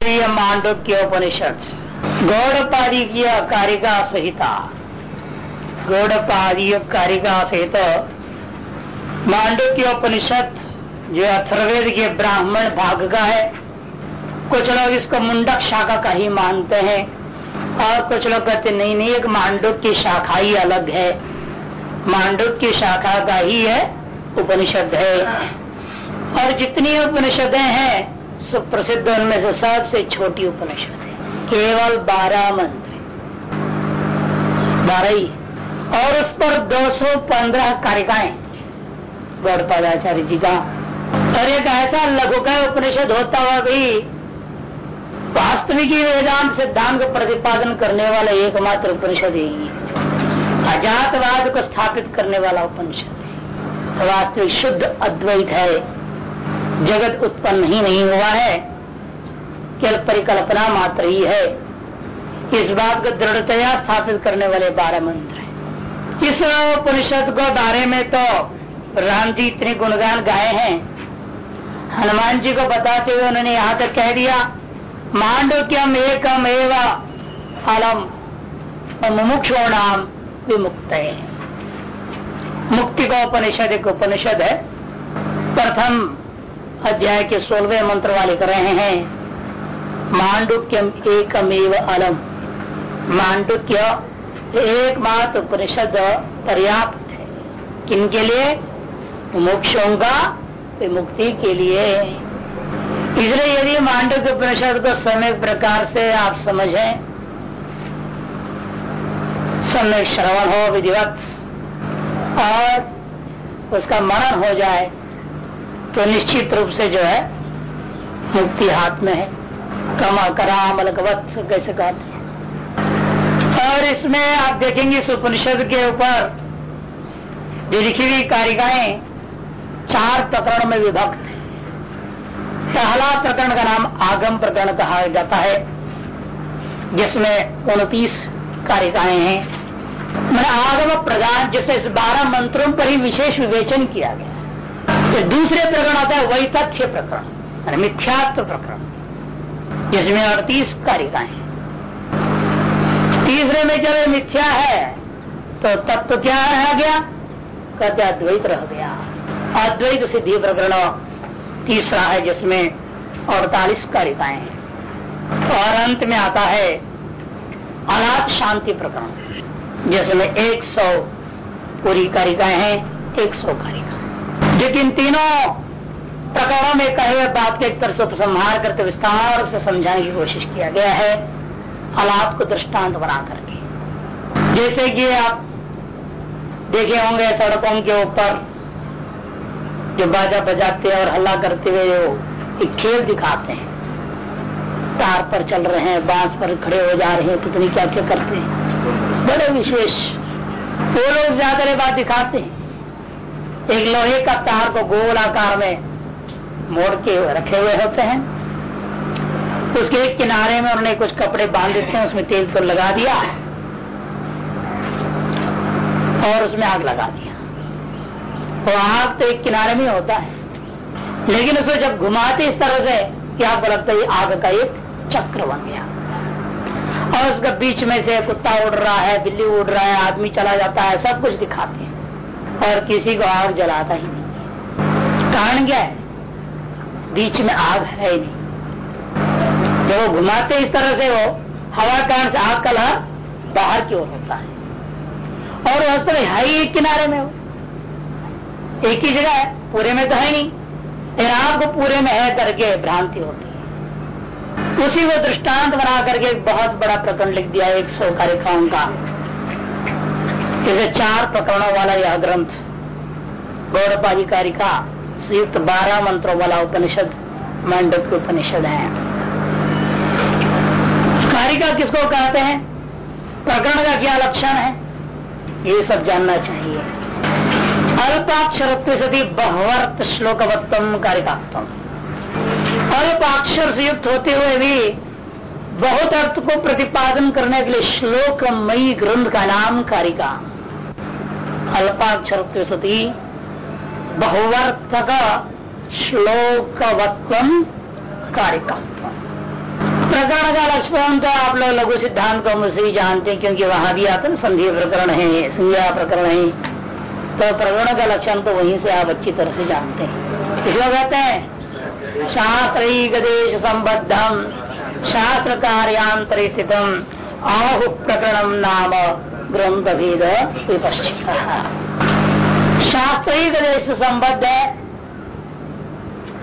मांडुक्य उपनिषद गौड़पादी की कारिका संहिता गौड़पादी कारिका सहित मांडुक्य उपनिषद जो अथर्वेद के ब्राह्मण भाग का है कुछ लोग इसको मुंडक शाखा का ही मानते हैं और कुछ लोग कहते नहीं नहीं एक मांडुक की शाखा ही अलग है। मांडुक की शाखा का ही है उपनिषद है। और जितनी उपनिषदें हैं सुप्रसिद्ध उनमें से सबसे छोटी उपनिषद है। केवल बारह मंत्र बारह ही और उस पर 215 कारिकाएँ। गौड़पादाचार्य जी का। और एक ऐसा लघुकाय उपनिषद होता हुआ भी वास्तविक वेदांत सिद्धांत को प्रतिपादन करने वाला एकमात्र उपनिषद यही है। अजातवाद को स्थापित करने वाला उपनिषद है। तो वास्तविक शुद्ध अद्वैत है। जगत उत्पन्न ही नहीं हुआ है। केवल परिकल्पना मात्र ही है। इस बात को दृढ़तया स्थापित करने वाले बारह मंत्र हैं। इस उपनिषद को बारे में तो राम जी इतने गुणगान गाए हैं। हनुमान जी को बताते हुए उन्होंने यहाँ तक कह दिया मांडव्यम एकम एवं फलम मुमुक्षो नाम विमुक्त है। मुक्ति का उपनिषद एक उपनिषद है। प्रथम अध्याय के सोलवे मंत्र वाले कर रहे हैं, मांडुक्यम एकमेव अलम। मांडुक्य एकमात्र उपनिषद पर्याप्त है। किनके लिए? मोक्षों का मुक्ति के लिए। इसलिए यदि मांडुक्य उपनिषद को समय प्रकार से आप समझें, समय श्रवण हो, विधिवत, और उसका मरण हो जाए तो निश्चित रूप से जो है, मुक्ति हाथ में है। कमा करामल कैसे कहते और इसमें आप देखेंगे इस उपनिषद के ऊपर जो लिखी हुई कारिकाएँ चार प्रकरण में विभक्त है। पहला प्रकरण का नाम आगम प्रकरण कहा जाता है, जिसमें उनतीस कारिकाएँ हैं। मैंने आगम प्रदान जिससे इस बारह मंत्रों पर ही विशेष विवेचन किया गया। तो दूसरे प्रकरण आता है, वही तथ्य प्रकरण। मिथ्यात्व प्रकरण। जिसमें अड़तीस कारिकाएँ तीसरे में जब मिथ्या है तो तत्व क्या रह गया? कहते अद्वैत रह गया। अद्वैत सिद्धि प्रकरण तीसरा है, जिसमें अड़तालीस कारिकाएँ हैं। और अंत में आता है अनाथ शांति प्रकरण, जिसमें एक सौ पूरी कारिकाएँ हैं, एक सौ कारिका लेकिन तीनों प्रकरणों में कहे बात के एक तरह से उपसंहार करके विस्तार से समझाने की कोशिश किया गया है, हालात को दृष्टांत बना करके। जैसे कि आप देखे होंगे सड़कों के ऊपर जो बाजा बजाते और हल्ला करते हुए एक खेल दिखाते हैं। तार पर चल रहे हैं, बाँस पर खड़े हो जा रहे हैं कितनी क्या क्या करते हैं। बड़े विशेष। वो लोग ज़्यादा बात दिखाते हैं। एक लोहे का तार को गोल आकार में मोड़ के रखे हुए होते हैं। उसके एक किनारे में उन्होंने कुछ कपड़े बाँध देते हैं, उसमें तेल तो लगा दिया और उसमें आग लगा दिया तो आग तो एक किनारे में होता है। लेकिन उसे जब घुमाते इस तरह से कि आपको लगता है आग का एक चक्र बन गया? और उसका बीच में से कुत्ता उड़ रहा है, बिल्ली उड़ रहा है, आदमी चला जाता है, सब कुछ दिखाते हैं। और किसी को आग जलाता ही नहीं। कारण क्या है? बीच में आग है ही नहीं। जब वो घुमाते इस तरह से, वो हवा कारण से आग का लहर बाहर की ओर होता है। और में है ही एक किनारे में वो। एक ही जगह है, पूरे में तो है नहीं। लेकिन आपको पूरे में है करके भ्रांति होती है। उसी को दृष्टांत बना करके एक बहुत बड़ा प्रकरण लिख दिया एक सौ कार्यक्रम का। जैसे चार प्रकरणों वाला यह ग्रंथ गौरपाधिकारी का संयुक्त बारह मंत्रों वाला उपनिषद मंडक उपनिषद है। कारिका किसको कहते हैं? प्रकरण का क्या लक्षण है? ये सब जानना चाहिए। अल्पाक्षर सदी बहवर्त श्लोकवत्तम कारिकात्म अल्पाक्षर से युक्त होते हुए भी बहुत अर्थ को प्रतिपादन करने के लिए श्लोकमयी ग्रंथ का नाम कारिका। अल्पाक्षर सती बहुवर्थक श्लोकवत्व कार्यकम प्रकरण का लक्षण तो आप लोग लघु सिद्धांत को मुझसे ही जानते हैं, क्योंकि वहाँ भी आते ना संधि प्रकरण है, संज्ञा प्रकरण है। तो प्रकरण का लक्षण तो वहीं से आप अच्छी तरह से जानते हैं। इसको कहते हैं शास्त्र गदेश संबद्धम शास्त्र कार्यांतर स्थित आहु प्रकरण नाम ग्रंथ भेद विपश्चित। शास्त्र गदेश संबद्ध है।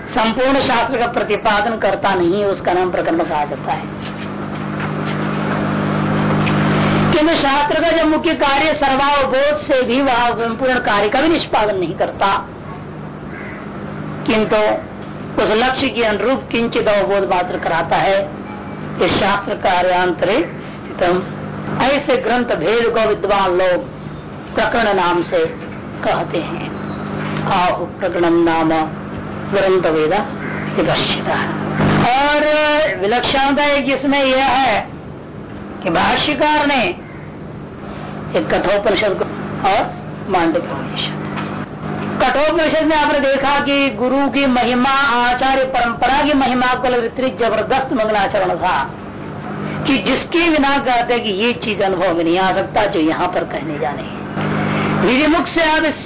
संपूर्ण शास्त्र का प्रतिपादन करता नहीं है उसका नाम प्रकरण कहा जाता है। किंतु शास्त्र का जो मुख्य कार्य सर्वावबोध से भी वह संपूर्ण कार्य का भी निष्पादन नहीं करता। किंतु उस लक्ष्य के अनुरूप किंचित अवबोध मात्र कराता है। इस शास्त्र कार्यांतरे स्थितम। ऐसे ग्रंथ भेद को विद्वान लोग प्रकरण नाम से कहते हैं। आहु, प्रकरण नाम ग्रंथ वेदा विपश्चिता और विलक्षणता एक इसमें यह है कि भाष्यकार ने एक कठोपनिषद और मांडव्योपनिषद कठोपनिषद में आपने देखा कि गुरु की महिमा, आचार्य परंपरा की महिमा को वितरित ज़बरदस्त मंगलाचरण था। कि जिसके बिना कहते कि ये चीज़ अनुभव में नहीं आ सकता, जो यहाँ पर कहने जाने विधिमुख से आप इस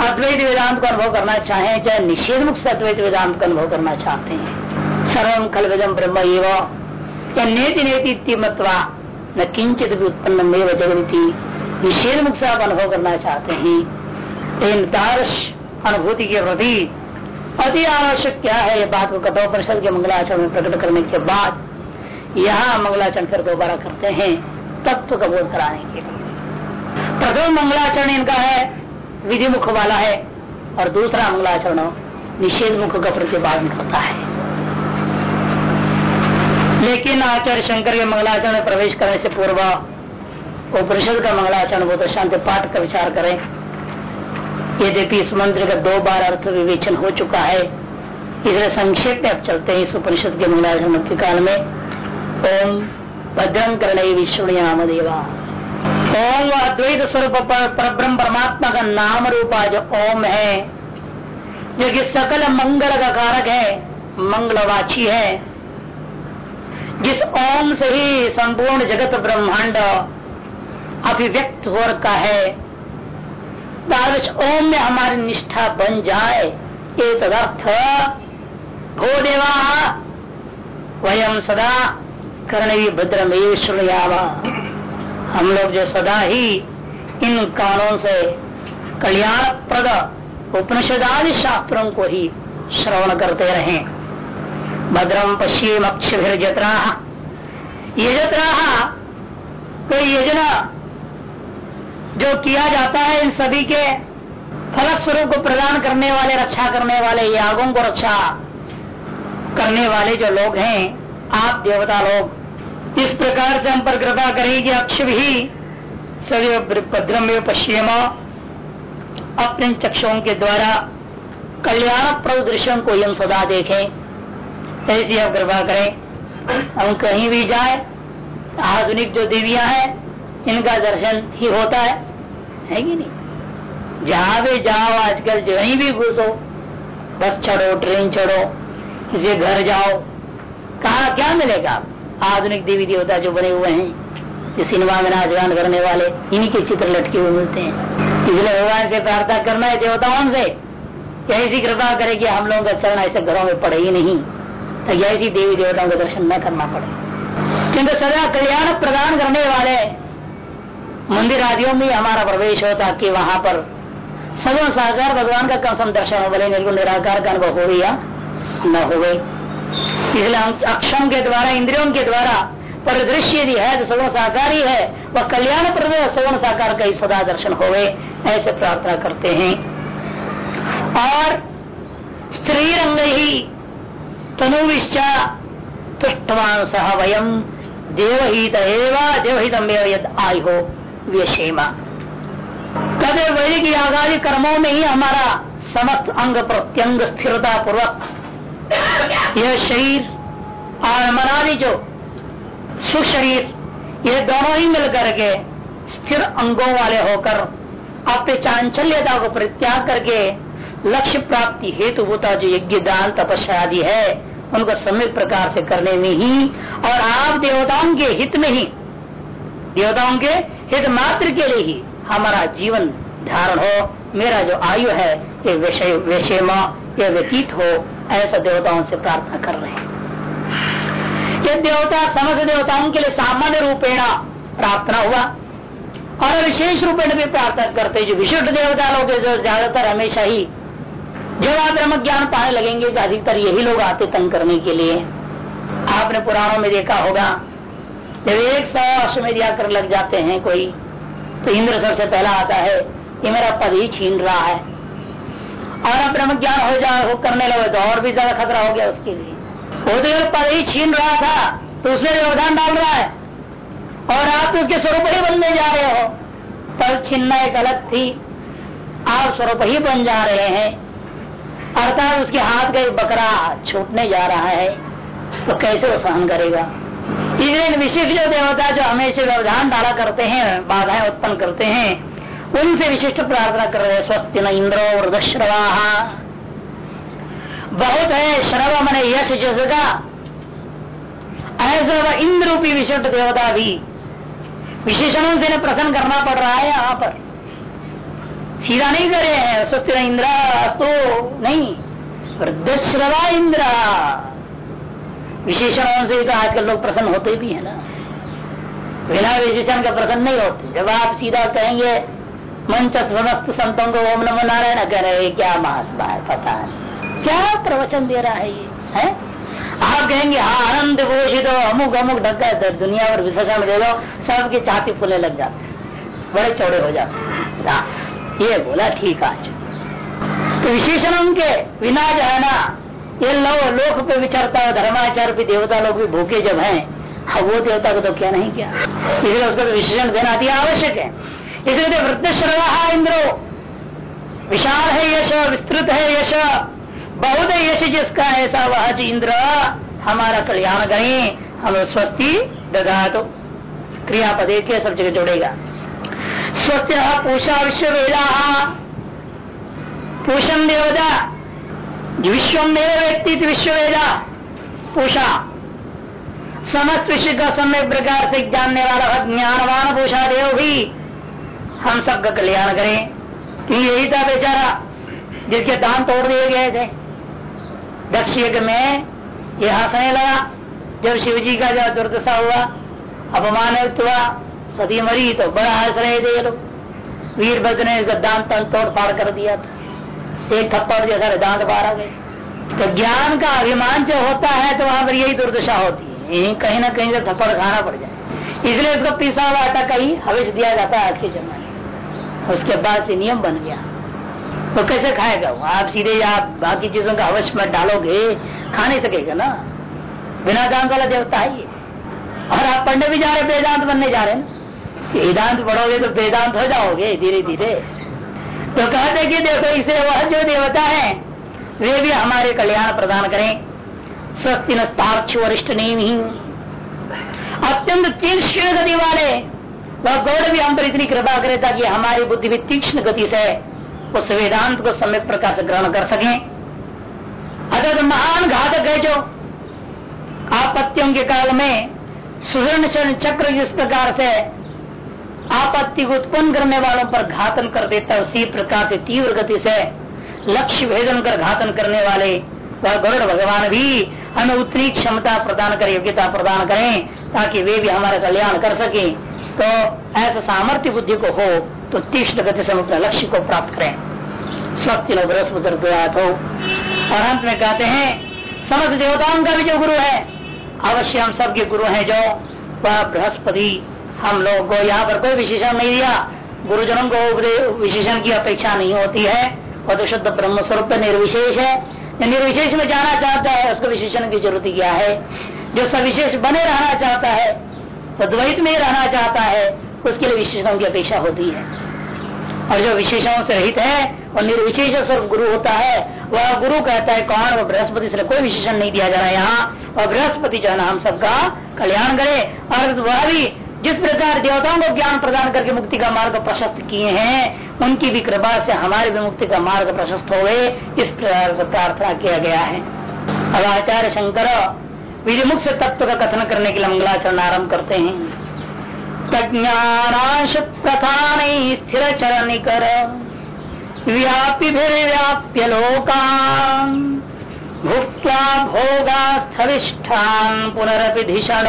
अद्वैत वेदांत का अनुभव करना चाहें, चाहे निषेध मुक्त से अद्वैत वेदांत का अनुभव करना चाहते हैं। सर्वम खल वेदम ब्रह्म या नेति नेति मत्वा न किंचित भी उत्पन्न मेव जगती निषेध मुख से आप अनुभव करना चाहते हैं लेकिन दारश अनुभूति के प्रति अति आवश्यक क्या है? ये बात को कठोपनिषद के मंगलाचरण में प्रकट करने के बाद यहाँ मंगलाचरण फिर दोबारा करते हैं, तत्व का बोध कराने के लिए। प्रथम मंगलाचरण इनका है विधि मुख वाला है, और दूसरा मंगलाचरण निषेध मुख का प्रतिपादन करता है। लेकिन आचार्य शंकर के मंगलाचरण में प्रवेश करने से पूर्व उपनिषद का मंगलाचरण बहुत शांति पाठ का विचार करें। यद्यपि इस मंत्र का दो बार अर्थ विवेचन हो चुका है इसलिए संक्षेप में अब चलते हैं इस उपनिषद के मंगलाचरण काल में। ओम भद्रं करण विष्णुयाम देवा ओम अद्वैत स्वरूप पर ब्रह्म परमात्मा का नाम रूपा जो ओम है। जो कि सकल मंगल का कारक है, मंगलवाची है। जिस ओम से ही संपूर्ण जगत ब्रह्मांड अभिव्यक्त हो रखा है ओम में हमारी निष्ठा बन जाए, ये तदर्थ भो देवा। वयम सदा कर्ण भद्रमेव श्रृयावा हम लोग जो सदा ही इन कानों से कल्याण प्रद उपनिषदादि शास्त्रों को ही श्रवण करते रहे। भद्रम पश्चिम अक्षर जतरा यजतरा तो यजना जो किया जाता है इन सभी के फल स्वरूप को प्रदान करने वाले, रक्षा करने वाले, यागों को रक्षा करने वाले जो लोग हैं आप देवता लोग। इस प्रकार से हम पर कृपा करें कि अक्ष भी। सदैव भद्रम पश्चिम। अपने चक्षुओं के द्वारा कल्याण प्रद दृश्यों को हम सदा देखें। ऐसी आप कृपा करें। हम कहीं भी जाए, आधुनिक जो देवियाँ हैं, इनका दर्शन ही होता है। है कि नहीं? जहाँ भी जाओ, आजकल कहीं भी घुसो, बस चढ़ो, ट्रेन चढ़ो, किसी घर जाओ कहा, क्या मिलेगा? आधुनिक देवी देवता जो बने हुए हैं, जो सिनेमा में नाच गान करने वाले, इन्हीं के चित्र लटके हुए मिलते हैं। इसलिए भगवान से प्रार्थना करना है देवताओं से। ऐसी कृपा करे कि हम लोगों का चरण ऐसे घरों में पड़े ही नहीं तो ऐसी देवी देवताओं का दर्शन न करना पड़े। किंतु सदा कल्याण प्रदान करने वाले मंदिर आदियों में हमारा प्रवेश हो ताकि वहाँ पर सगुण साकार भगवान का कम सम दर्शन हो बोले निर्गुण निराकार का अनुभव हो गया न हो गई अक्षम के द्वारा, इंद्रियों के द्वारा परिदृश्य यदि है तो सगुण साकार ही है। वह कल्याण प्रद सगुण साकार का ही सदा दर्शन होवे, ऐसे प्रार्थना करते हैं। और स्त्री रंग ही तनुविश्चा तुष्टवान सह वयम। देवहित एवं देवहितम यद आय हो, व्यशेमा। कदे वैदिक यागादि कर्मों में ही हमारा समस्त अंग प्रत्यंग स्थिरता पूर्वक यह शरीर और मनादि जो सुख शरीर, ये दोनों ही मिलकर के स्थिर अंगों वाले होकर अपने चांचल्यता को परित्याग करके लक्ष्य प्राप्ति हेतु होता जो यज्ञ, दान, तपस्या आदि है, उनको सम्यक प्रकार से करने में ही और आप देवताओं के हित में ही, देवताओं के हित मात्र के लिए ही हमारा जीवन धारण हो, मेरा जो आयु है, ये विषय, विषयमा ये व्यतीत हो। ऐसा देवताओं से प्रार्थना कर रहे हैं। ये देवता समस्त देवताओं के लिए सामान्य रूपेण प्रार्थना हुआ। और विशेष रूपेण भी प्रार्थना करते जो विशिष्ट देवता लोग जो ज़्यादातर हमेशा ही जब आप ब्रह्म ज्ञान पाने लगेंगे तो अधिकतर यही लोग आते तंग करने के लिए। आपने पुराणों में देखा होगा, जब एक सौ अश्वमेध कर लग जाते हैं कोई तो इंद्र सबसे पहला आता है कि मेरा पद ही छीन रहा है। और अब ब्रह्म ज्ञान हो जाए वो करने लगे तो और भी ज़्यादा खतरा हो गया उसके लिए। वो तो पद ही छीन रहा था तो उसमें व्यवधान डाल रहा है। और आप तो उसके स्वरूप ही बनने जा रहे हो। पद छीनना एक अलग थी। आप स्वरूप ही बन जा रहे हैं। अर्थात उसके हाथ का एक बकरा छूटने जा रहा है। तो कैसे वो सहन करेगा? इसलिए विशिष्ट जो देवता जो हमेशा व्यवधान डाला करते हैं, बाधाएँ उत्पन्न करते हैं उनसे विशिष्ट प्रार्थना कर रहे स्वस्ति न इंद्रो वृदश्रवा। बहुत है श्रव मने यश जस का ऐसा वह इंद्र रूपी विशिष्ट देवता भी। विशेषणों से प्रसन्न करना पड़ रहा है यहाँ पर। सीधा नहीं करे हैं स्वस्ति इंद्रा तो नहीं। वृद्धश्रवा इंद्रा। विशेषणों से तो आजकल लोग प्रसन्न होते भी है ना। बिना विशेषण का प्रसन्न नहीं होते। जब आप सीधा कहेंगे मंच समस्त संतों को ओम नमो नारायण कह रहे क्या महात्मा है पता है क्या प्रवचन दे रहा है ये? है? आप कहेंगे हाँ आनंद घोषित हो अमुक अमुक ढक्का दुनिया पर विसर्जन दे दो सबके छाती फूलने लग जाते बड़े चौड़े हो जाते हाँ, ये बोला ठीक आज। तो विशेषण के बिना जो है ना ये लो लोक पे विचरता है धर्माचार भी देवता लोग भी भूखे जब हैं। हाँ वो देवता को तो क्या नहीं किया? इसलिए उसको तो विशेषण देना अति आवश्यक है। इसलिए वृद्ध श्रवा इंद्रो। विशाल है यश, विस्तृत है यश। बहुत यश जिसका ऐसा वह इंद्र, हमारा कल्याण करें, हम स्वस्ति दगा तो क्रियापद के सब जगह जोड़ेगा। स्वस्थ पूषा विश्व वेदा पूषण देवता, विश्व व्यक्ति विश्व वेदा पूषा। समस्त विश्व का समय प्रकार से जानने वाला, ज्ञानवान पूषा देव भी हम सबका कल्याण करें। कि यही था बेचारा? जिसके दान तोड़ दिए गए थे। दक्ष यज्ञ में यह हंसने लगा। जब शिव जी का जब दुर्दशा हुआ, अपमानित हुआ, सती मरी तो बड़ा हंस रहे थे ये लोग। वीरभद्र ने इसका दान तन तोड़ फाड़ कर दिया था। एक थप्पड़ जैसा दांत बाहर आ गए। तो ज्ञान का अभिमान जो होता है तो वहाँ पर यही दुर्दशा होती है। यही कहीं ना कहीं से थप्पड़ खाना पड़ जाए। इसलिए उसको पीसा हुआ आटा कहीं हविष दिया जाता है आज के जमाने उसके बाद से नियम बन गया। तो कैसे खाएगा? वो आप सीधे आप बाकी चीज़ों का अवश्य में डालोगे। खा नहीं सकेगा ना। बिना दांत वाला देवता है ये। और आप पढ़ने भी जा रहे, वेदांत बनने जा रहे हैं। वेदांत पढ़ोगे तो वेदांत हो जाओगे धीरे धीरे तो कहते कि देखो, इसे वह जो देवता है, वे भी हमारे कल्याण प्रदान करें। स्वस्ति नाक्ष वरिष्ठ नहीं अत्यंत तीक्ष्ण गति वाले वह गौड़ भी हम पर इतनी कृपा करे ताकि हमारी बुद्धि भी तीक्ष्ण गति से उस वेदांत को समय प्रकार से ग्रहण कर सके। अगर तो महान घातक है जो आपत्तियों के काल में सुवर्ण चक्र जिस प्रकार से आपत्ति को उत्पन्न करने वालों पर घातन कर देता है, उसी प्रकार से तीव्र गति से लक्ष्य भेदन कर घातन करने वाले वह गरुड़ भगवान भी हमें उतनी क्षमता प्रदान कर, योग्यता प्रदान करें ताकि वे भी हमारा कल्याण कर सके। तो ऐसा सामर्थ्य बुद्धि को हो तो तीक्ष्ण गति से अपने लक्ष्य को प्राप्त करें। स्वस्ति बृहस्पति हो। और अंत में कहते हैं, समस्त देवताओं का भी जो गुरु है, अवश्य हम सबके गुरु हैं जो, वह बृहस्पति, हम लोग को यहाँ पर कोई विशेषण नहीं दिया। गुरुजनों को विशेषण की अपेक्षा नहीं होती है। वह तो शुद्ध ब्रह्म स्वरूप निर्विशेष है। निर्विशेष में जाना चाहता है, उसको विशेषण की ज़रूरत क्या है? जो सविशेष बने रहना चाहता है वो द्वैत में रहना चाहता है, उसके लिए विशेषणों की अपेक्षा होती है। और जो विशेषणों से रहित है, और निर्विशेष स्वरूप गुरु होता है, वह गुरु कहता है, कौन? वो बृहस्पति से कोई विशेषण नहीं दिया जा रहा है यहाँ। और बृहस्पति जो है ना, हम सबका कल्याण करे। और वह भी जिस प्रकार देवताओं को ज्ञान प्रदान करके मुक्ति का मार्ग प्रशस्त किए हैं, उनकी भी कृपा से हमारे भी मुक्ति का मार्ग प्रशस्त हो इस प्रकार से प्रार्थना किया गया है। अब आचार्य शंकर विधिमुख तत्व का कथन करने के लिए मंगलाचरण आरंभ करते हैं। प्रज्ञानाश प्रधान स्थिर चरण कर व्यापी व्याप्य लोकान भुक्त्वा भोगास्थविष्ठान पुनरपि धिषण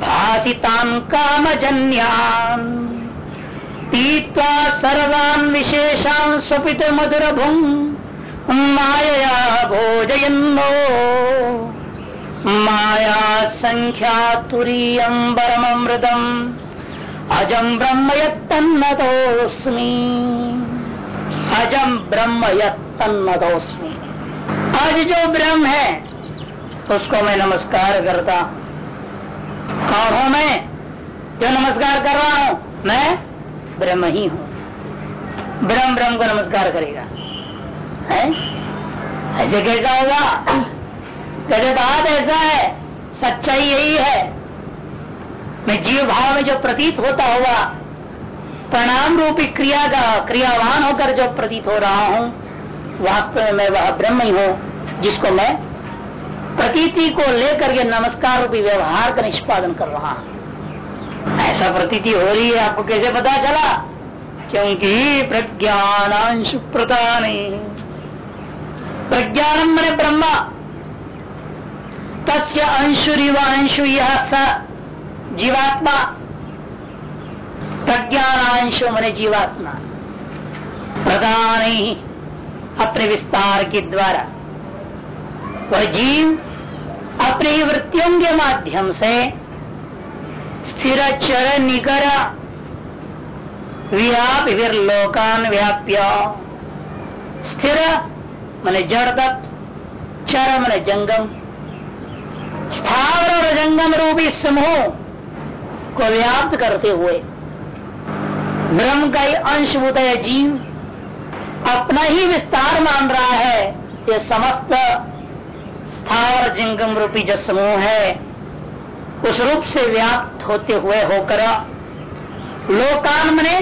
भाषितान कामजन्यान। पीत्वा सर्वान् विशेषान् स्वपित मधुर भुंग माया भोजयन्नो। माया संख्या तुरीयम्बरमृतम अजम ब्रह्म यन्नतोस्मी अजम ब्रह्म यन्नतोस्मी आज जो ब्रह्म है, उसको मैं नमस्कार करता कौन हूँ मैं? जो नमस्कार कर रहा हूँ, मैं ब्रह्म ही हूँ। ब्रह्म ब्रह्म को नमस्कार करेगा। है? ऐसे कैसा होगा? कहते बात ऐसा है, सच्चाई यही है। मैं जीव भाव में जो प्रतीत होता हुआ प्रणाम रूपी क्रिया का क्रियावान होकर जो प्रतीत हो रहा हूँ, वास्तव में मैं वह ब्रह्म ही हूँ, जिसको मैं प्रतीति को लेकर के नमस्कार रूपी व्यवहार का निष्पादन कर रहा हूँ। ऐसा प्रतीति हो रही है, आपको कैसे पता चला? क्योंकि प्रज्ञान प्रज्ञानांश नहीं। प्रज्ञानम मैंने ब्रह्मा। तस्य अंशु यह स जीवात्मा। प्रज्ञानांशु मैंने जीवात्मा। प्रधान ही अपने विस्तार के द्वारा वह जीव अपने वृत्तियों के माध्यम से स्थिर चर निकर व्याप लोकान व्याप्य स्थिर मैंने जड़ तत्व चर मैंने जंगम स्थावर और जंगम रूपी समूह को व्याप्त करते हुए ब्रह्म का ही अंशभूत है जीव अपना ही विस्तार मान रहा है। ये समस्त स्थावर जंगम रूपी जो समूह है, उस रूप से व्याप्त होते हुए होकर लोकान मने,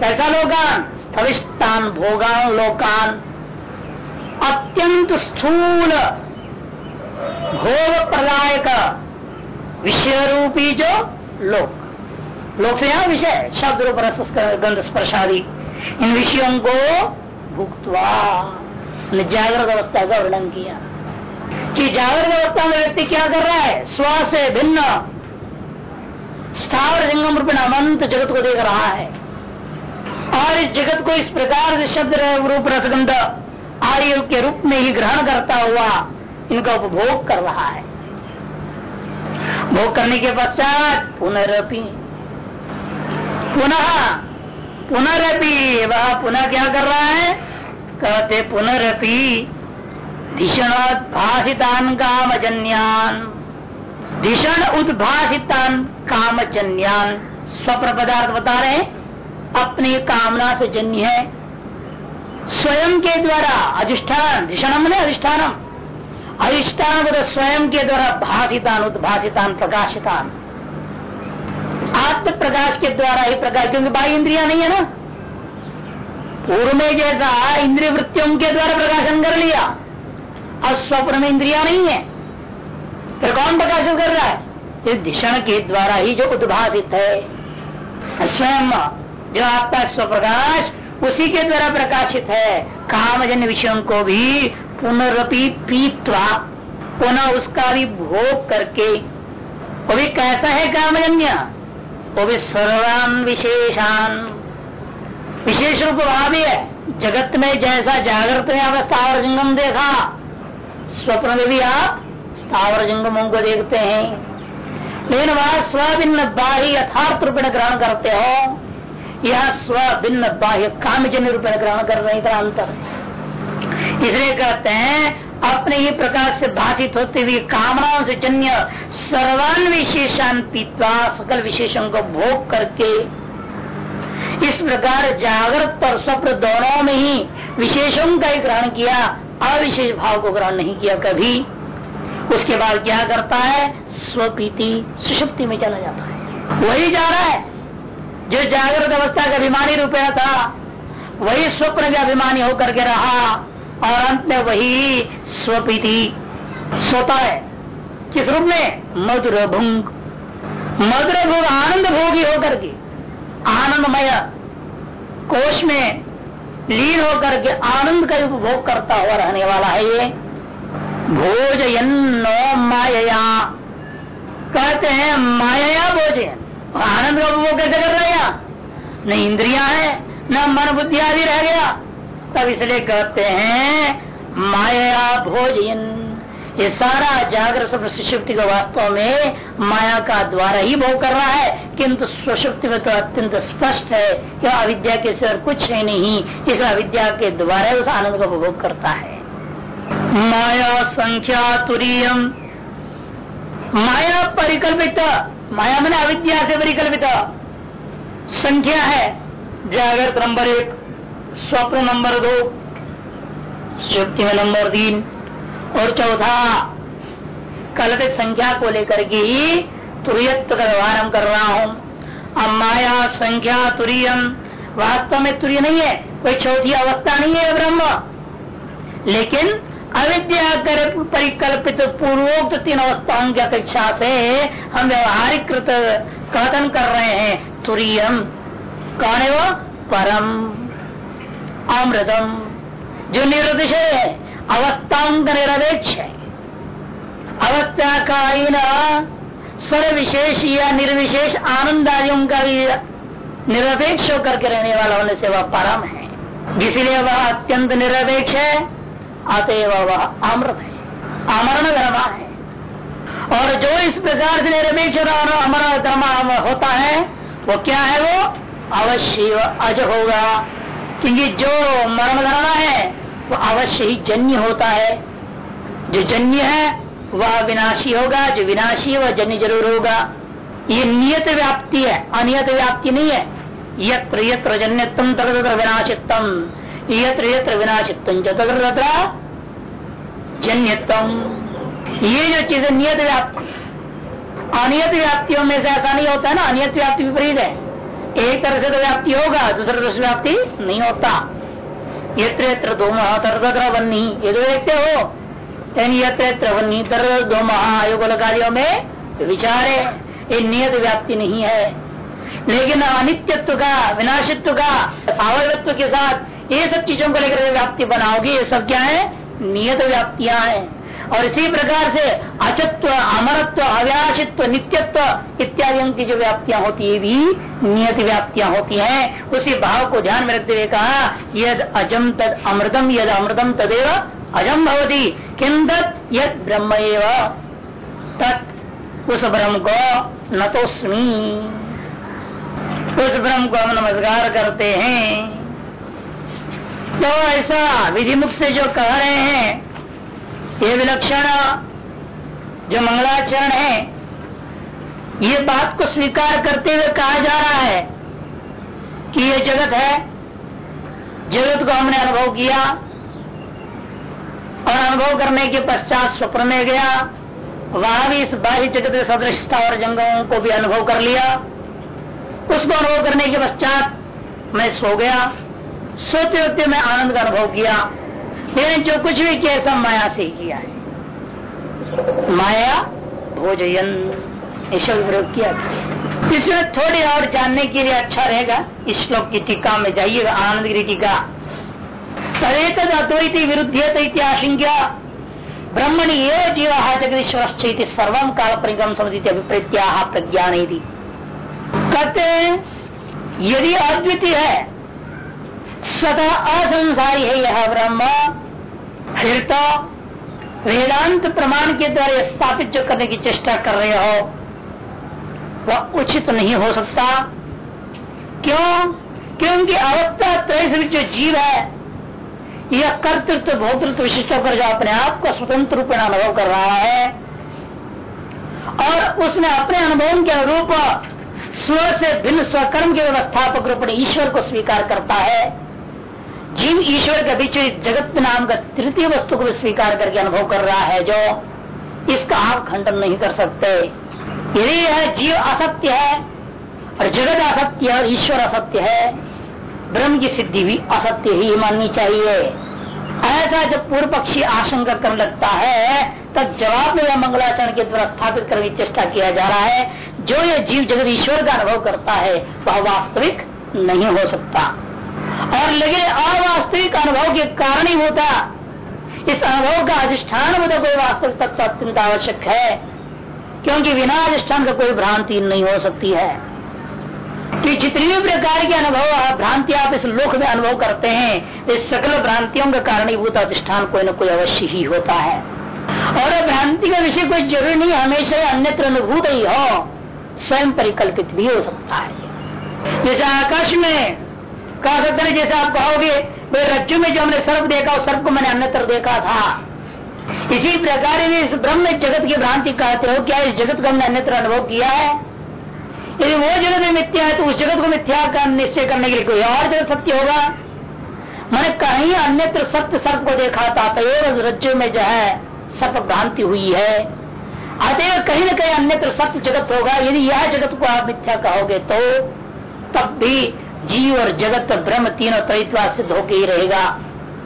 कैसा लोकान? स्थविष्टान भोगान लोकान। अत्यंत स्थूल भोग प्रदायक विषय रूपी जो लोक। लोक से यहाँ विषय शब्द रूप गंध स्पर्शादी इन विषयों को भुगतवा जागृत अवस्था का वर्णन किया। कि जागृत अवस्था में व्यक्ति क्या कर रहा है? स्व से भिन्न। स्थावर जंगम रूप अनंत जगत को देख रहा है। और इस जगत को इस प्रकार से शब्द, रूप रसगंध आर्य के रूप में ही ग्रहण करता हुआ इनका उपभोग कर रहा है। भोग करने के पश्चात पुनरअपी पुनः पुनरअपी वह पुनः क्या कर रहा है? कहते पुनरअपी धिषणोद्भाषितान कामजन्यान। धिषण उद्भाषितान कामजन्यान। स्वप्न पदार्थ बता रहे अपनी कामना से जन्य है। स्वयं के द्वारा अधिष्ठान, धिषणम ने अधिष्ठानम। अधिष्ठान स्वयं के द्वारा भाषितान उद्भाषितान प्रकाशितान। आत्म प्रकाश के द्वारा ही प्रकाश, क्योंकि बाह्य इंद्रिया नहीं है ना? पूर्व में जैसा इंद्रिय वृत्तियों के द्वारा प्रकाशन कर लिया और स्वप्न में इंद्रिया नहीं है। फिर कौन प्रकाशन कर रहा है? धिषण के द्वारा ही जो उद्भाषित है। स्वयं, जो आपका स्वप्रकाश, उसी के द्वारा प्रकाशित है। कामजन्य विषयों को भी पुनरपी पीतवा। पुनः उसका भी भोग करके। वो भी कैसा है कामजन्य? वो भी सर्वान विशेषान। विशेष रूप वहाँ भी है। जगत में जैसा जागृत में आप स्थावर जंगम देखा, स्वप्न में भी आप स्थावर जंगमों को देखते हैं। लेकिन वह स्विन्न बाह्य यथार्थ रूप ग्रहण करते हो। यह स्विन्न बाह्य कामजन्य रूप ग्रहण कर रहे अंतर। इसलिए कहते हैं, अपने ही प्रकाश से भाषित होते हुए कामनाओं से जन्य सर्वान विशेषान पीतवा सकल विशेषों को भोग करके इस प्रकार जागृत और स्वप्न दोनों में ही विशेषों का ही ग्रहण किया, अविशेष भाव को ग्रहण नहीं किया कभी। उसके बाद क्या करता है? स्वपीति सुषुप्ति में चला जाता है। वही जा रहा है, जो जागृत अवस्था का अभिमानी रूपया था, वही स्वप्न का अभिमानी होकर के रहा। और अंत में वही स्वपीति। सोता है। किस रूप में? मधुर भुंग मधुर भोग आनंद भोगी होकर के, आनंदमय कोष में लीन होकर के आनंद का उपभोग करता हुआ रहने वाला है ये। भोजयन नो माया कहते हैं माया भोजन आनंद का उपभोग कैसे कर रहे हैं? न इंद्रिया है, न मन बुद्धि आदि रह गया। तब इसलिए कहते हैं, माया भोजन। ये सारा जागृत स्वप्न सुषुप्ति का वास्तव में माया का द्वारा ही भोग कर रहा है। किंतु सुषुप्ति में तो अत्यंत स्पष्ट है कि अविद्या के सिर कुछ है नहीं। इस अविद्या के द्वारा उस आनंद का उपभोग करता है। माया संख्या तुरीयम। माया परिकल्पित। माया मैंने अविद्या से परिकल्पित। संख्या है। जागृत नंबर एक। स्वप्न नंबर दो सुषुप्ति में नंबर तीन, और चौथा कल्पित संख्या को लेकर के ही तुरीयत्व का व्यवहार कर रहा हूँ। अब माया संख्या तुरीयम, वास्तव में तुरय नहीं है, कोई चौथी अवस्था नहीं है, ब्रह्म। लेकिन अविद्या कर परिकल्पित, पूर्वोक्त तीन अवस्थाओं की अपेक्षा से हम व्यवहारिक कृत कथन कर रहे हैं, तुरीयम। कौन है वो? परम। अमृतम। जो निरदिशय है अवस्थांग निरपेक्ष है। अवस्था का इन सर्वविशेष या निर्विशेष आनंद आदियों का भी निरपेक्ष होकर के रहने वाला होने से वह परम है। जिसलिए वह अत्यंत निरपेक्ष है, अतएव वह अमृत है। अमरण धर्मा है। और जो इस प्रकार से निरपेक्ष अमर धर्मा होता है, वो क्या है वो? अवश्य अज होगा। क्योंकि जो मरण धर्मा है, वो अवश्य ही जन्य होता है। जो जन्य है, वह विनाशी होगा, जो विनाशी है, वह जन्य ज़रूर होगा। ये नियत व्याप्ति है, अनियत व्याप्ति नहीं है। यत्र यत्र जन्यतम तत्र विनाशितम यत्र यत्र विनाशितम तत्र जन्यतम ये जो चीज़ें नियत व्याप्ति, अनियत व्याप्तियों में से ऐसा नहीं होता है ना, अनियत व्याप्ति विपरीत है। एक तरह से तो व्याप्ति होगा, दूसरे तरह से व्याप्ति नहीं होता। यत्र यत्र दो महा बन्नी ये तो देखते हो। यत्र तर दो महायोग लगादियों में विचार है। ये नियत व्याप्ति नहीं है। लेकिन अनित्यत्व का, विनाशित्व का सावयत्व के साथ ये सब चीज़ों को लेकर व्याप्ति बनाओगी, ये सब क्या है? नियत व्याप्तियाँ हैं। और इसी प्रकार से अचत्व, अमरत्व अव्यासित्व नित्यत्व इत्यादि की जो व्याप्तियाँ होती है भी नियत व्याप्तियाँ होती हैं। उसी भाव को ध्यान में रखते हुए कहा, यद अजम तद अमृतम, यद अमृतम तदेव अजम भवती। किम तत्? यद ब्रह्म तत् उस ब्रह्म को न तो उस ब्रह्म को हम नमस्कार करते हैं। तो ऐसा विधि मुख से जो कह रहे हैं ये विलक्षण, जो मंगलाचरण है, ये बात को स्वीकार करते हुए कहा जा रहा है कि ये जगत है, जगत को हमने अनुभव किया और अनुभव करने के पश्चात स्वप्न में गया, वहाँ भी इस बाह्य जगत सदृशता और जंगमों को भी अनुभव कर लिया। उसको अनुभव करने के पश्चात मैं सो गया। सोते होते मैं आनंद का अनुभव किया। लेकिन जो कुछ भी किया, सब माया से ही किया है। माया, भोजयन प्रयोग किया था। इसमें थोड़ी और जानने के लिए अच्छा रहेगा, इस श्लोक की टीका में जाइएगा, आनंद गिरी टीका। तदेत अद्वैत विरुद्ध आशंका ब्रह्मणि एव जीव जगदीश्वर सर्व काल परिगम समिति अभिप्रेत्या प्रज्ञान कहते हैं, यदि अद्वितीय है स्वतः असंसारी है यह ब्रह्म। फिर तो वेदांत प्रमाण के द्वारा स्थापित जो करने की चेष्टा कर रहे हो, वह उचित नहीं हो सकता। क्यों? क्योंकि अवस्था त्रय जो जीव है, यह कर्तृत्व भोतृत्व विशिष्ट होकर जो अपने आप को स्वतंत्र रूप में अनुभव कर रहा है, और उसने अपने अनुभव के अनुरूप स्व से भिन्न स्वकर्म के व्यवस्थापक रूप में ईश्वर को स्वीकार करता है। जिन ईश्वर के बीच जगत नाम का तृतीय वस्तु को स्वीकार करके अनुभव कर रहा है जो इसका आप खंडन नहीं कर सकते। यदि यह जीव असत्य है और जगत असत्य और ईश्वर असत्य है। ब्रह्म की सिद्धि भी असत्य ही माननी चाहिए। ऐसा जब पूर्व पक्षी आशंका कर लगता है, तब जवाब में मंगलाचरण के द्वारा स्थापित करने की चेष्टा किया जा रहा है। जो ये जीव जगत ईश्वर का अनुभव करता है, वह वास्तविक नहीं हो सकता। और लेकिन अवास्तविक अनुभव के कारण ही होता। इस अनुभव का अधिष्ठान कोई वास्तविक तत्व अत्यंत आवश्यक है, क्योंकि बिना अधिष्ठान का कोई भ्रांति नहीं हो सकती है। कि जितनी भी प्रकार के अनुभव भ्रांति आप इस लोक में अनुभव करते हैं, इस सकल भ्रांतियों का कारणीभूत अधिष्ठान कोई न कोई अवश्य ही होता है। और भ्रांति का विषय कोई ज़रूरी नहीं, हमेशा अन्यत्र अनुभूत ही हो, स्वयं परिकल्पित भी हो सकता है। जैसे आकाश में कह सकते हैं जैसे आप कहोगे भाई रज्जु में जो हमने सर्प देखा, उस सर्प को मैंने अन्यत्र देखा था। इसी प्रकार इस ब्रह्म जगत की भ्रांति कहते हो, क्या इस जगत को हमने अन्यत्र अनुभव किया है? यदि वो जगत में मिथ्या है तो उस जगत को मिथ्या का निश्चय करने के लिए कोई और जगत सत्य होगा? मैंने कहीं अन्यत्र सत्य सर्प को देखा था तय रज्जु में जो है, सर्प भ्रांति हुई है। अतएव कहीं न कहीं अन्यत्र सत्य जगत होगा। यदि यह जगत को आप मिथ्या कहोगे तो तब भी जीव और जगत ब्रह्म तीनों त्रित्वा सिद्ध होकर ही रहेगा।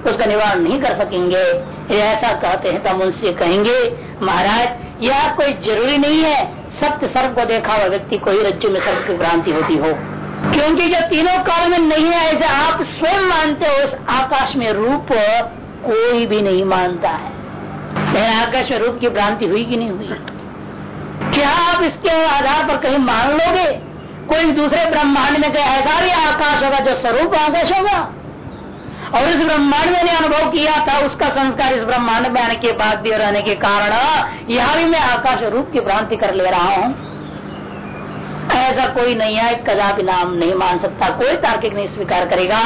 उसका निवारण नहीं कर सकेंगे। ऐसा कहते हैं तो हम उनसे कहेंगे, महाराज, यह कोई ज़रूरी नहीं है। सत्य सर्व को देखा हुआ व्यक्ति को ही रज्जु में सर्व की भ्रांति होती हो। क्योंकि जब तीनों काल में नहीं है ऐसे आप स्वयं मानते हो, उस आकाश में रूप कोई भी नहीं मानता है। आकाश में रूप की भ्रांति हुई कि नहीं हुई? क्या आप इसके आधार पर कहीं मान लोगे? कोई दूसरे ब्रह्मांड में कहीं ऐसा भी आकाश होगा जो स्वरूप आकाश होगा? और इस ब्रह्मांड में अनुभव किया था, उसका संस्कार इस ब्रह्मांड में आने के बाद भी रहने के कारण, यहाँ भी मैं आकाश रूप की भ्रांति कर ले रहा हूँ। ऐसा कोई नहीं है, कदापि नाम नहीं मान सकता, कोई तार्किक नहीं स्वीकार करेगा,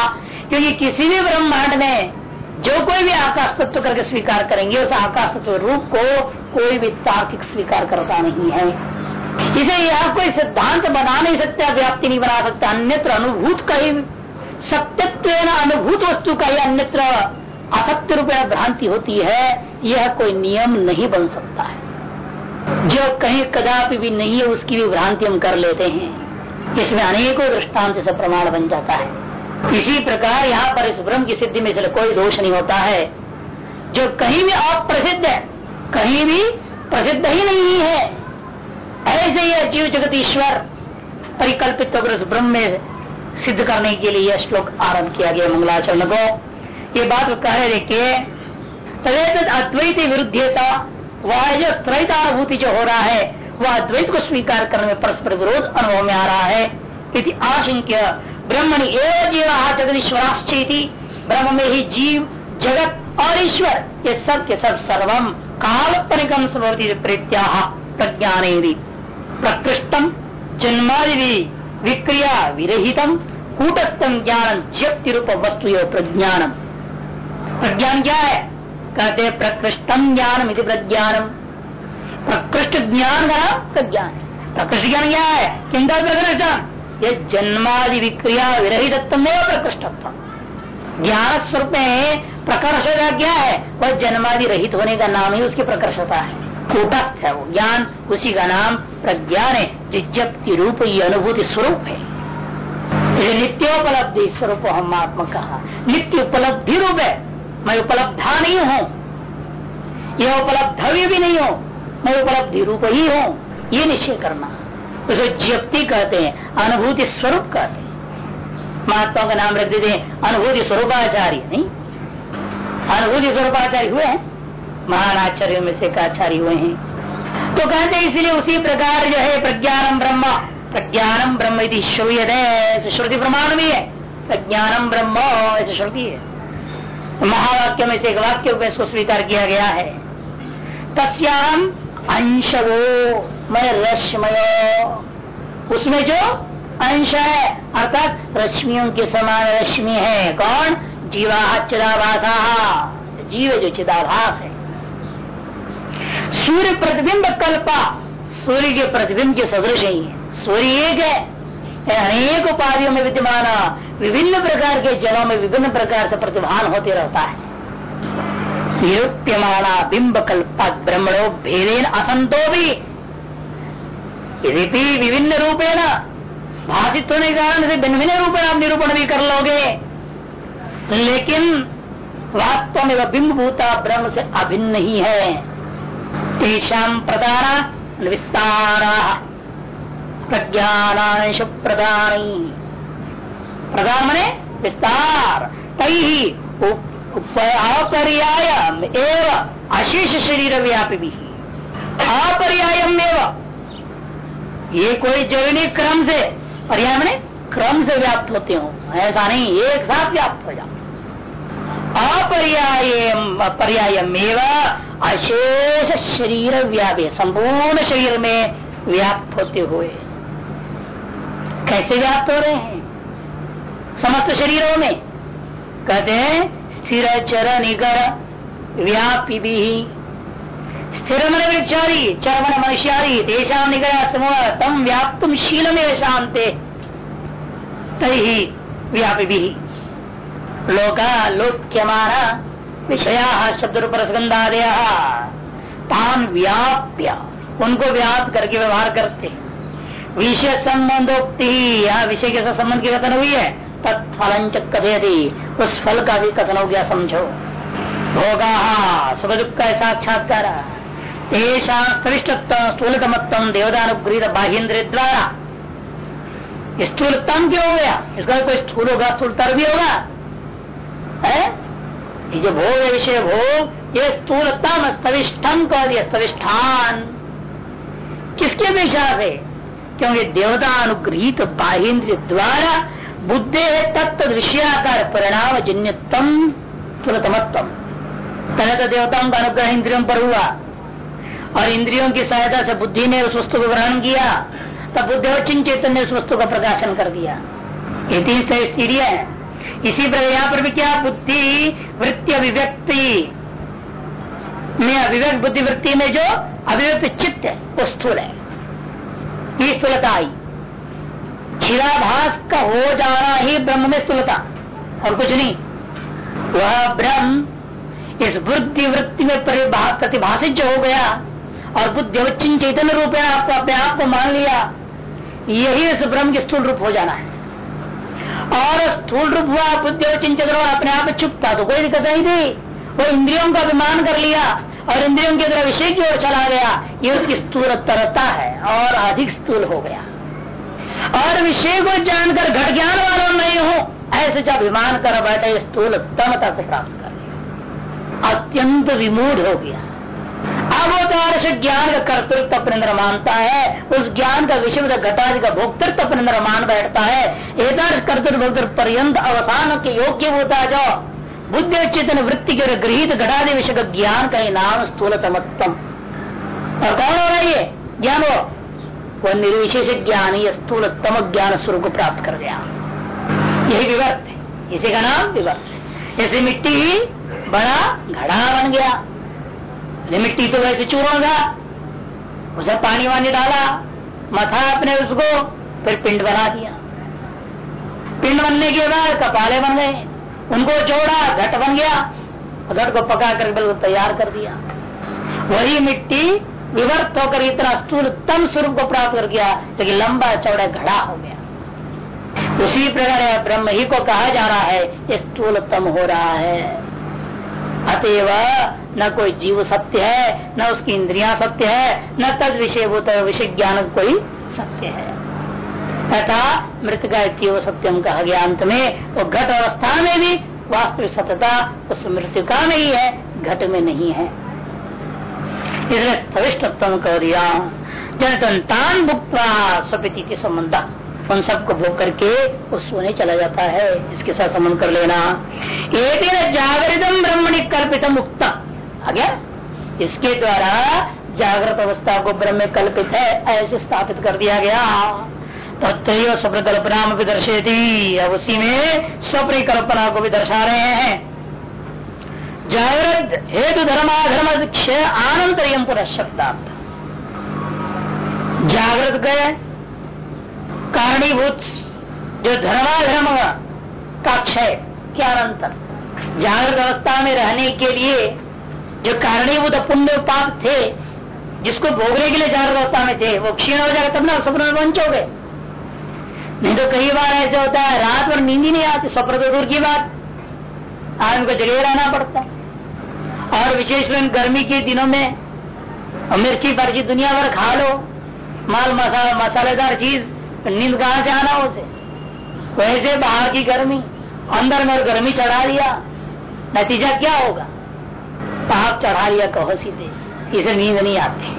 क्योंकि किसी भी ब्रह्मांड में जो कोई भी आकाश तत्व करके स्वीकार करेंगे, उस आकाश तत्व रूप को कोई भी तार्किक स्वीकार करता नहीं है। इसे यह कोई सिद्धांत बना नहीं सकता, व्याप्ति नहीं बना सकता। अन्यत्र अनुभूत का ही सत्यत्व अनुभूत वस्तु का ही अन्यत्र असत्य रूपेण भ्रांति होती है, यह कोई नियम नहीं बन सकता है। जो कहीं कदापि भी नहीं है, उसकी भी भ्रांति हम कर लेते हैं। इसमें अनेकों दृष्टांत से प्रमाण बन जाता है। इसी प्रकार यहाँ पर इस भ्रम की सिद्धि में इसलिए कोई दोष नहीं होता है। जो कहीं भी अप्रसिद्ध है, कहीं भी प्रसिद्ध ही नहीं है। ऐसे ही जीव जगत ईश्वर परिकल्पित होकर उस ब्रह्म में सिद्ध करने के लिए यह श्लोक आरंभ किया गया मंगलाचरण को। ये बात कह रहे देखिए तदेत अद्वैत विरुद्धता वह जो त्रैतानुभूति जो हो रहा है, वह अद्वैत को स्वीकार करने में परस्पर विरोध अनुभव में आ रहा है। इति आशंक्य, ब्रह्मणि एवं जीव जगदीश्वराश्चेति, ब्रह्म में ही जीव, जगत और ईश्वर, ये सब के सब सर्वम समृति प्रीत्या प्रज्ञान प्रकृष्टम जन्मादि विक्रिया विरहितम, कूटस्थम ज्ञान ज्यक्ति रूप वस्तु प्रज्ञानम। प्रज्ञान क्या है? कहते प्रकृष्टम ज्ञानम इति प्रज्ञानम। प्रकृष्ट ज्ञान का नाम प्रज्ञान प्रकृष्ट ज्ञान क्या है? चिंता प्रकृष्ट ये जन्मादि विक्रिया विरहित प्रकृष्टत्व ज्ञान स्वरूप में प्रकर्ष क्या है? वह जन्मादि रहित होने का नाम ही उसकी प्रकर्षता है। कूटस्थ है वो ज्ञान उसी का नाम प्रज्ञान है, जिज्ञप्ति रूप ये अनुभूति स्वरूप है। नित्योपलब्धि स्वरूप हम आत्मा कहा। नित्य उपलब्धि रूप है। मैं उपलब्धा नहीं हूँ। यह उपलब्धव्य भी नहीं हो। मैं उपलब्धि रूप ही हूँ। ये निश्चय करना। उसे ज्ञप्ति कहते हैं, अनुभूति स्वरूप कहते हैं। महात्मा का नाम रख देते हैं, अनुभूति स्वरूपाचार्य, नहीं? अनुभूति स्वरूपाचार्य हुए हैं? महान आचार्यों में से आचार्य हुए हैं। तो कहते हैं, इसलिए उसी प्रकार जो है प्रज्ञानम ब्रह्म। प्रज्ञानम ब्रह्म यदि श्रूयते श्रुति प्रमाण भी है। प्रज्ञानम ब्रह्म, ऐसे श्रुति है। महावाक्य में से एक वाक्य में इसको स्वीकार किया गया है। तस्याम अंश वो मैं रश्मय। उसमें जो अंश है, अर्थात रश्मियों के समान रश्मि है। कौन? जीवा चिदाभाषा जीव जो चिदाभास है। सूर्य प्रतिबिंब कल्पा, सूर्य के प्रतिबिंब के सदृश ही है सूर्य एक है। अनेक उपाधियों में विद्यमान, विभिन्न प्रकार के जलों में विभिन्न प्रकार से प्रतिभान होते रहता है। निरूप्यमाणा बिंब कल्पा ब्रह्मणो भेदेन असंतो भी। यदि विभिन्न रूपेण भाषित होने के कारण से भिन्न भिन्न रूप आप निरूपण भी कर लोगे, लेकिन वास्तव में वह बिंब भूता ब्रह्म से अभिन्न ही है। तेषाम प्रदान विस्तारा। प्रज्ञानांश प्रदान। प्रधान मने विस्तार। तई अपर्याय अशेष शरीर व्यापी भी अपर्यायम एवं ये कोई ज़रूरी क्रम से, पर्याय मैंने क्रम से व्याप्त होते हो। ऐसा नहीं, एक साथ व्याप्त हो जाओ। अपर्याय अशेष शरीर व्यापे संपूर्ण शरीर में व्याप्त होते हुए। कैसे व्याप्त हो रहे हैं? समस्त शरीरों में। कहते हैं, स्थिर, चर, निगर, व्यापी। भी स्थिर मन विचारी, चर मन मनुष्यारी देशा निगर समूह तम व्याप्तम शील में शांते तही व्यापी। भी लोका लोक्यमाना विषया शब्द रूप रसगंधादय तान व्याप्य, उनको व्याप्त करके व्यवहार करते। विषय संबंधोक्ति यहाँ विषय के साथ संबंध की कथन हुई है तत्फल कथयति। उस फल का भी कथन हो गया, समझो। भोगा सुख दुख का साक्षात्कार ऐसा स्थूलतमत्म देवदानुग्रहित बाह्यन्द्र द्वारा। स्थूलतम क्यों हो गया? इसका कोई स्थूल होगा स्थूलतर भी होगा। है? ये जो भोग है, विषय भोग, ये स्थूलतम स्तविष्ठम कह दिया स्तविष्ठान किसके अपेक्षा से क्योंकि देवता अनुग्रहित बाहिंद्र द्वारा बुद्धे तत्व विषयाकार परिणाम जन्यतम तुलतमत्म पहले तो देवताओं का अनुग्रह इंद्रियों पर हुआ। और इंद्रियों की सहायता से बुद्धि ने उस वस्तु को ग्रहण किया, तब बुद्धि और चेतन ने उस वस्तु का प्रकाशन कर दिया। ये तीन सीढ़िया है। इसी प्रकार यहाँ पर भी क्या बुद्धि, वृत्ति, अभिव्यक्ति? में अभिव्यक्त, बुद्धि, वृत्ति में जो अभिव्यक्त चित्त है, वो स्थूल है। ये स्थूलता आई। छिराभास का हो जाना ही ब्रह्म में स्थूलता और कुछ नहीं। वह ब्रह्म इस बुद्धि, वृत्ति में प्रतिभाषित जो हो गया और बुद्धि चैतन्य रूप है आपको अपने आप को मान लिया, यही इस ब्रह्म के स्थूल रूप हो जाना है। और स्थूल रूप हुआ बुद्धि और चिंतित अपने आप में चुपता तो कोई दिक्कत नहीं थी। वो इंद्रियों का अभिमान कर लिया और इंद्रियों के अंदर विषय की ओर चला गया। ये उसकी स्थूल तरता है और अधिक स्थूल हो गया। और विषय को जानकर घट ज्ञान वालों नहीं हो ऐसे जब अभिमान कर बैठे स्थूल तमता को प्राप्त कर लिया। अत्यंत विमूढ़ हो गया। वो तो ज्ञान का कर्तृत्व अपने अंदर मानता है, उस ज्ञान का विषय घटादि का भोक्तृत्व अपने अंदर मान बैठता है। एकदर्श कर्तृत्व भोक्तृत्व पर्यंत अवसान के योग्य होता है जो बुद्धि चेतन वृत्ति के गृहित घटादि विषय का ज्ञान का ही नाम स्थूल तमत्तम और कौन हो रहा है ये? ज्ञान हो वह निर्विशेष ज्ञान ही स्थूल तम ज्ञान स्वरूप को प्राप्त कर गया। यही विवर्त है। इसी का नाम विवर्त है। जैसे मिट्टी बड़ा घड़ा बन गया। मिट्टी तो वैसे चूर्ण था उसे पानी वानी डाला, मथा अपने उसको, फिर पिंड बना दिया। पिंड बनने के बाद कपाले बन गए। उनको जोड़ा, घट बन गया। घट को पका कर बिल्कुल तैयार कर दिया। वही मिट्टी विवर्त होकर इतना स्थूल तम स्वरूप को प्राप्त कर गया, लेकिन लंबा चौड़ा घड़ा हो गया। उसी प्रकार ब्रह्म ही को कहा जा रहा है, ये स्थूलतम हो रहा है। अतएव न कोई जीव सत्य है, न उसकी इंद्रिया सत्य है, न तद विषय विषय ज्ञान कोई सत्य है। तथा मृत का सत्यम कहा गया अंत में, वो घट अवस्था में भी वास्तविक सत्यता उस मृतिका में ही है, घट में नहीं है। इसलिए स्थविष्टत्व कर दिया जनतंतान भुक्ता स्वपिति संबंध। उन सबको भोग करके वो सोने चला जाता है, इसके साथ संबंध कर लेना। एक जागृतम ब्रह्मणि कल्पित मुक्त आ गया? इसके द्वारा जागृत अवस्था को ब्रह्म कल्पित है, ऐसे स्थापित कर दिया गया। तत्व स्वप्न कल्पना भी दर्शेती अब उसी में स्वप्न कल्पना को भी दर्शा रहे हैं। जागृत हेतु धर्माधर्म क्षय आनंतरियम पुनः शब्दार्थ। जागृत गए, कारणीभूत जो धर्माधर्म का क्षय, क्या अंतर? जागृत अवस्था में रहने के लिए जो कारणीभूत पुण्य पाप थे, जिसको भोगने के लिए जागृत अवस्था में थे, वो क्षीण हो जाएगा तब ना स्वप्न वंच हो गए। नहीं तो कई बार ऐसे होता है, रात भर नींद ही नहीं आती, स्वप्न तो दूर की बात। आदमी को जगह रहना पड़ता है। और विशेष गर्मी के दिनों में मिर्ची पर्ची दुनिया भर खा लो, माल मसाला मसालेदार चीज़, नींद कहाँ से आना उसे? वैसे बाहर की गर्मी, अंदर में गर्मी चढ़ा दिया, नतीजा क्या होगा? पाप चढ़ा लिया कहो सीधे, इसे नींद नहीं आती।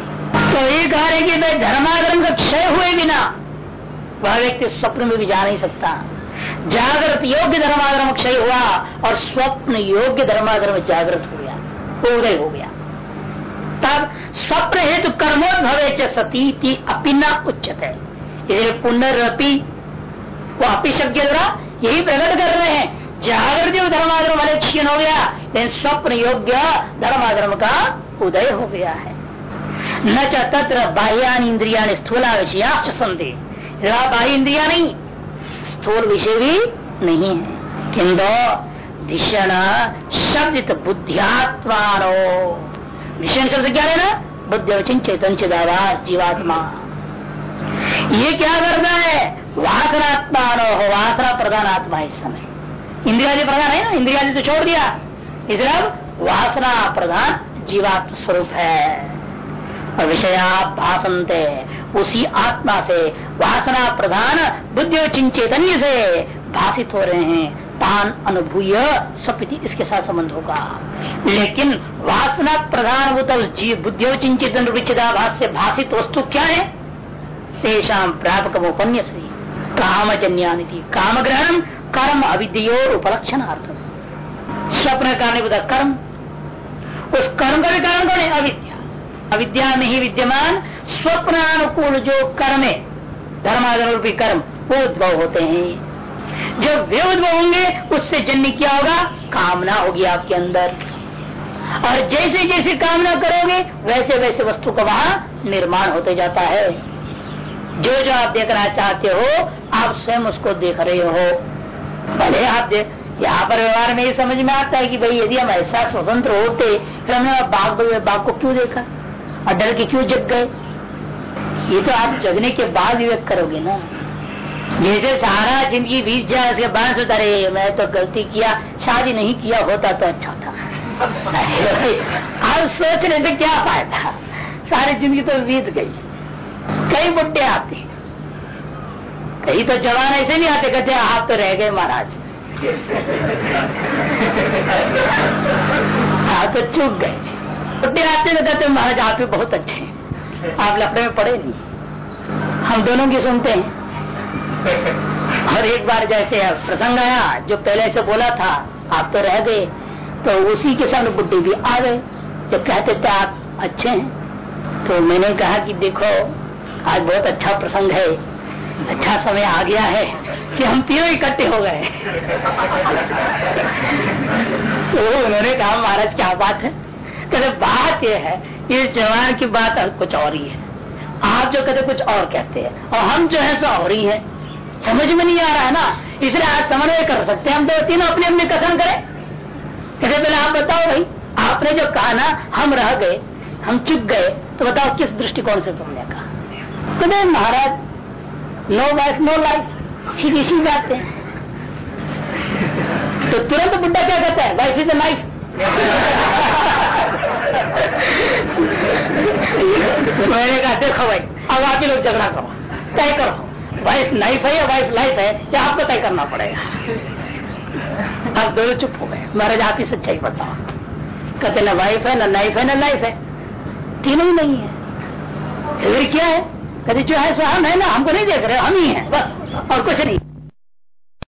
तो ये कह रहे कि भाई धर्माधर्म का क्षय हुए बिना वह व्यक्ति स्वप्न में भी जा नहीं सकता। जागृत योग्य धर्माधर्म क्षय हुआ और स्वप्न योग्य धर्माधर्म जागृत हो गया, उदय हो गया। तब स्वप्न हेतु कर्मोद्भवे च सती अपिना उच्चत है इसलिए पुनरअपि वो अपी शब्द द्वारा यही प्रकट कर रहे हैं। जागृत धर्माधर्म वाले क्षीण हो गया, लेकिन स्वप्न योग्य धर्माधर्म का उदय हो गया है। न च तत्र बाह्यान इंद्रिया स्थूला विषया संदेह बाह्य इंद्रिया नहीं, स्थूल विषय भी नहीं है। किंतु धिषण शब्द बुद्धियात्मानो। धिषण शब्द क्या लेना बुद्धि चेतन चिदावास जीवात्मा। ये क्या करता है? वासनात्मा हो, वासना प्रधान आत्मा इस समय। इंद्रियादि प्रधान है ना? इंद्रियादि तो छोड़ दिया। इसलिए अब वासना प्रधान जीवात्म स्वरूप है। और विषया भाषंते उसी आत्मा से वासना प्रधान बुद्धि चिंचेतन्य से भाषित हो रहे हैं। तान अनुभूय स्वपिति इसके साथ संबंध होगा। लेकिन वासना प्रधान जीव, बुद्धि चिंचित से भाषित वस्तु क्या है? तेषा प्रापक उपन्यासी कामजन्यानिति काम ग्रहण कर्म अविद्योर उपलक्षणार्थम। स्वप्न कारण कर्म। उस कर्म का भी कारण कौन है? अविद्या। अविद्या में ही विद्यमान स्वप्न अनुकूल जो कर्म है धर्माधर्म कर्म, वो उद्भव होते हैं। जब वे उद्भव होंगे, उससे जन्य क्या होगा? कामना होगी आपके अंदर। और जैसे जैसे कामना करोगे, वैसे वैसे वस्तु का वहाँ निर्माण होते जाता है। जो जो आप देखना चाहते हो, आप स्वयं उसको देख रहे हो। भले आप यहाँ पर व्यवहार में ये समझ में आता है कि भाई यदि हम ऐसा स्वतंत्र होते, फिर हमने बाघ बाघ को क्यों देखा? और डर के क्यों जग गए? ये तो आप जगने के बाद विवेक करोगे ना। जैसे सारा ज़िंदगी बीत जाए, उसके बाद रहे मैं तो गलती किया, शादी नहीं किया, होता तो अच्छा था। अब सोच रहे थे क्या फ़ायदा? सारी ज़िंदगी तो बीत गई। कई बुढ़े आते कई तो जवान ऐसे नहीं आते, कहते, आप तो रह गए महाराज. आप तो चूक गए। बुढ़े आते तो कहते, महाराज, आप भी बहुत अच्छे हैं। आप लकड़े में पड़े नहीं। हम दोनों की सुनते हैं। और एक बार जैसे प्रसंग आया, जो पहले से बोला था, आप तो रह गए तो उसी के सामने बुद्धि भी आ गए जब कहते थे आप अच्छे हैं? तो मैंने कहा कि, देखो, आज बहुत अच्छा प्रसंग है। अच्छा समय आ गया है कि हम तीनों इकट्ठे हो गए तो उन्होंने कहा, महाराज, क्या बात है? कहते, बात यह है ये जवान की बात कुछ और ही है। आप जो कहते, कुछ और कहते हैं, और हम जो है, सो और ही है। समझ में नहीं आ रहा है ना? इसलिए आज समन्वय कर सकते हैं। हम दो तीनों अपने अपने कथन करें। कहते, पहले आप बताओ भाई, आपने जो कहा ना, हम रह गए, हम चुप गए तो बताओ किस दृष्टिकोण से तुमने कहा? कहते, महाराज नो वाइफ नो लाइफ सीधी सी बात है तो तुरंत बुढ़ा क्या कहता है? वाइफ इज़ लाइफ मैंने कहा, देखो भाई, अब आप ही लोग झगड़ा करो। तय करो। वाइफ नाइफ है या वाइफ लाइफ है, या आपको तय करना पड़ेगा। आप दोनों चुप हो गए। महाराज, आप ही सच्चाई बताओ। कहते ना वाइफ है, ना नाइफ है, ना लाइफ है। तीनों ही नहीं है। फिर क्या है? कभी जो है सो हम है ना, हमको नहीं देख रहे हम ही हैं, बस, और कुछ नहीं।